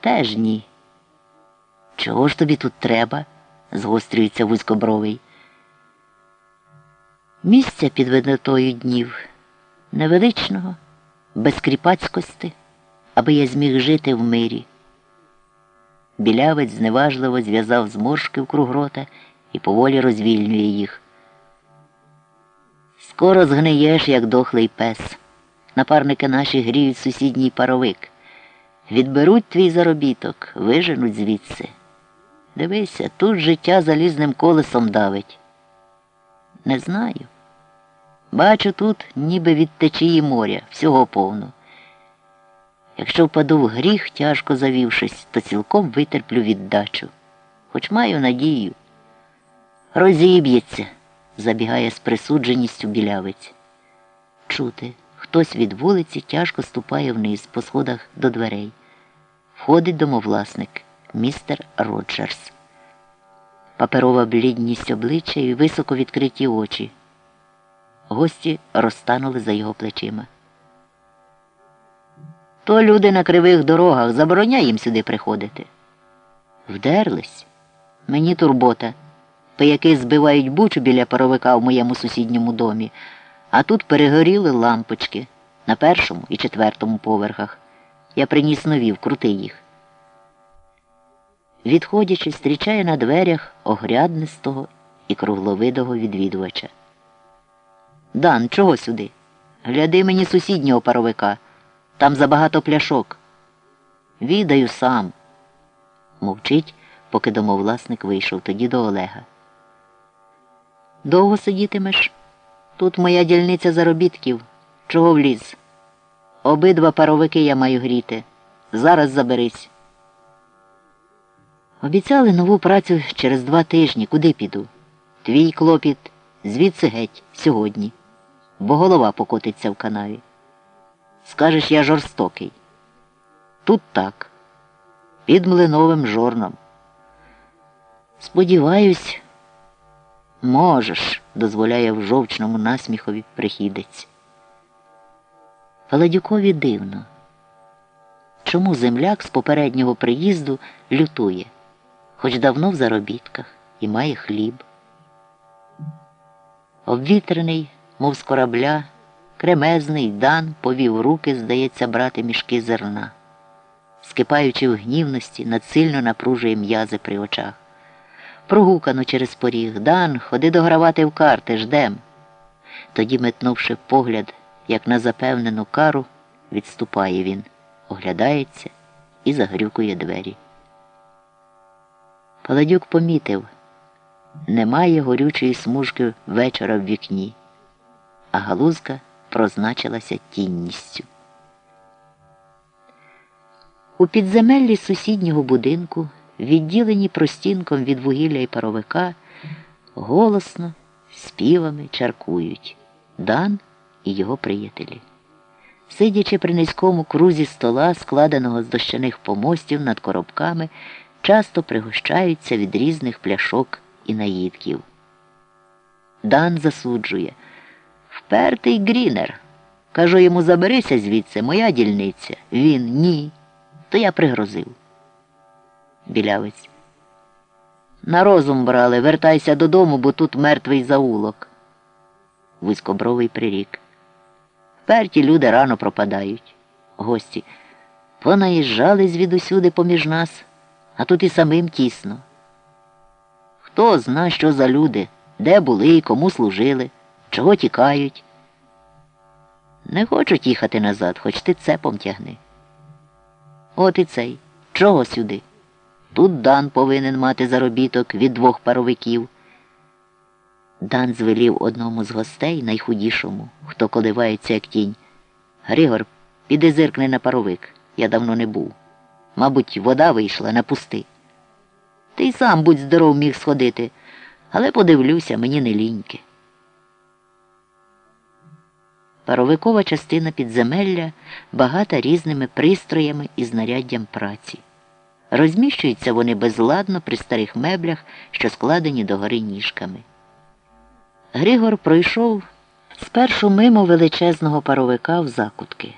Теж ні. Чого ж тобі тут треба? згострюється вузькобровий. Місця під виднотою днів невеличного, без кріпацькості, аби я зміг жити в мирі. Білявець зневажливо зв'язав зморшки вкруг рота і поволі розвільнює їх. Скоро згниєш, як дохлий пес. Напарники наші гріють сусідній паровик. Відберуть твій заробіток, виженуть звідси. Дивися, тут життя залізним колесом давить. Не знаю. Бачу тут, ніби від течії моря, всього повно. Якщо впаду в гріх, тяжко завівшись, то цілком витерплю віддачу. Хоч маю надію. Розіб'ється, забігає з присудженістю білявець. Чути, хтось від вулиці тяжко ступає вниз по сходах до дверей. Входить домовласник, містер Роджерс. Паперова блідність обличчя і високо відкриті очі. Гості розтанули за його плечима. То люди на кривих дорогах, забороняй їм сюди приходити. Вдерлись. Мені турбота. Пияки збивають бучу біля паровика в моєму сусідньому домі, а тут перегоріли лампочки на першому і четвертому поверхах. Я приніс нові, вкрути їх. Відходячи, зустрічає на дверях огряднистого і кругловидого відвідувача. Дан, чого сюди? Гляди мені сусіднього паровика. Там забагато пляшок. Відаю сам. Мовчить, поки домовласник вийшов тоді до Олега. Довго сидітимеш? Тут моя дільниця заробітків. Чого вліз? Обидва паровики я маю гріти. Зараз заберись. Обіцяли нову працю через два тижні. Куди піду? Твій клопіт звідси геть сьогодні, бо голова покотиться в канаві. Скажеш, я жорстокий. Тут так. Під млиновим жорном. Сподіваюсь, можеш, дозволяє в жовчному насміхові прихідець. Паладюкові дивно. Чому земляк з попереднього приїзду лютує, хоч давно в заробітках і має хліб. Обвітрений, мов з корабля, кремезний дан повів руки, здається, брати мішки зерна. Скипаючи в гнівності, надсильно напружує м'язи при очах. Прогукано через поріг Дан, ходи догравати в карти, ждем. Тоді, метнувши погляд, як на запевнену кару, відступає він, оглядається і загрюкує двері. Паладюк помітив немає горючої смужки вечора в вікні, а галузка прозначилася тінністю. У підземеллі сусіднього будинку, відділені простінком від вугілля і паровика, голосно, співами чаркують Дан і його приятелі. Сидячи при низькому крузі стола, складеного з дощаних помостів над коробками, часто пригощаються від різних пляшок і наїдків. Дан засуджує. Впертий Грінер. Кажу йому, заберися звідси, моя дільниця. Він ні. То я пригрозив. Білявець. На розум брали, вертайся додому, бо тут мертвий заулок. Вузькобровий прирік. Вперті люди рано пропадають. Гості. Понаїжджали звідусюди поміж нас, а тут і самим тісно. Хто зна, що за люди, де були кому служили, чого тікають. Не хочуть їхати назад, хоч ти цепом тягни. От і цей. Чого сюди? Тут Дан повинен мати заробіток від двох паровиків. Дан звелів одному з гостей, найхудішому, хто коливається, як тінь. Григор, піди зиркни на паровик. Я давно не був. Мабуть, вода вийшла на пусти. Ти й сам будь здоров міг сходити, але подивлюся, мені не ліньки. Паровикова частина підземелля багата різними пристроями і знаряддям праці. Розміщуються вони безладно при старих меблях, що складені догори ніжками. Григор пройшов спершу мимо величезного паровика в закутки.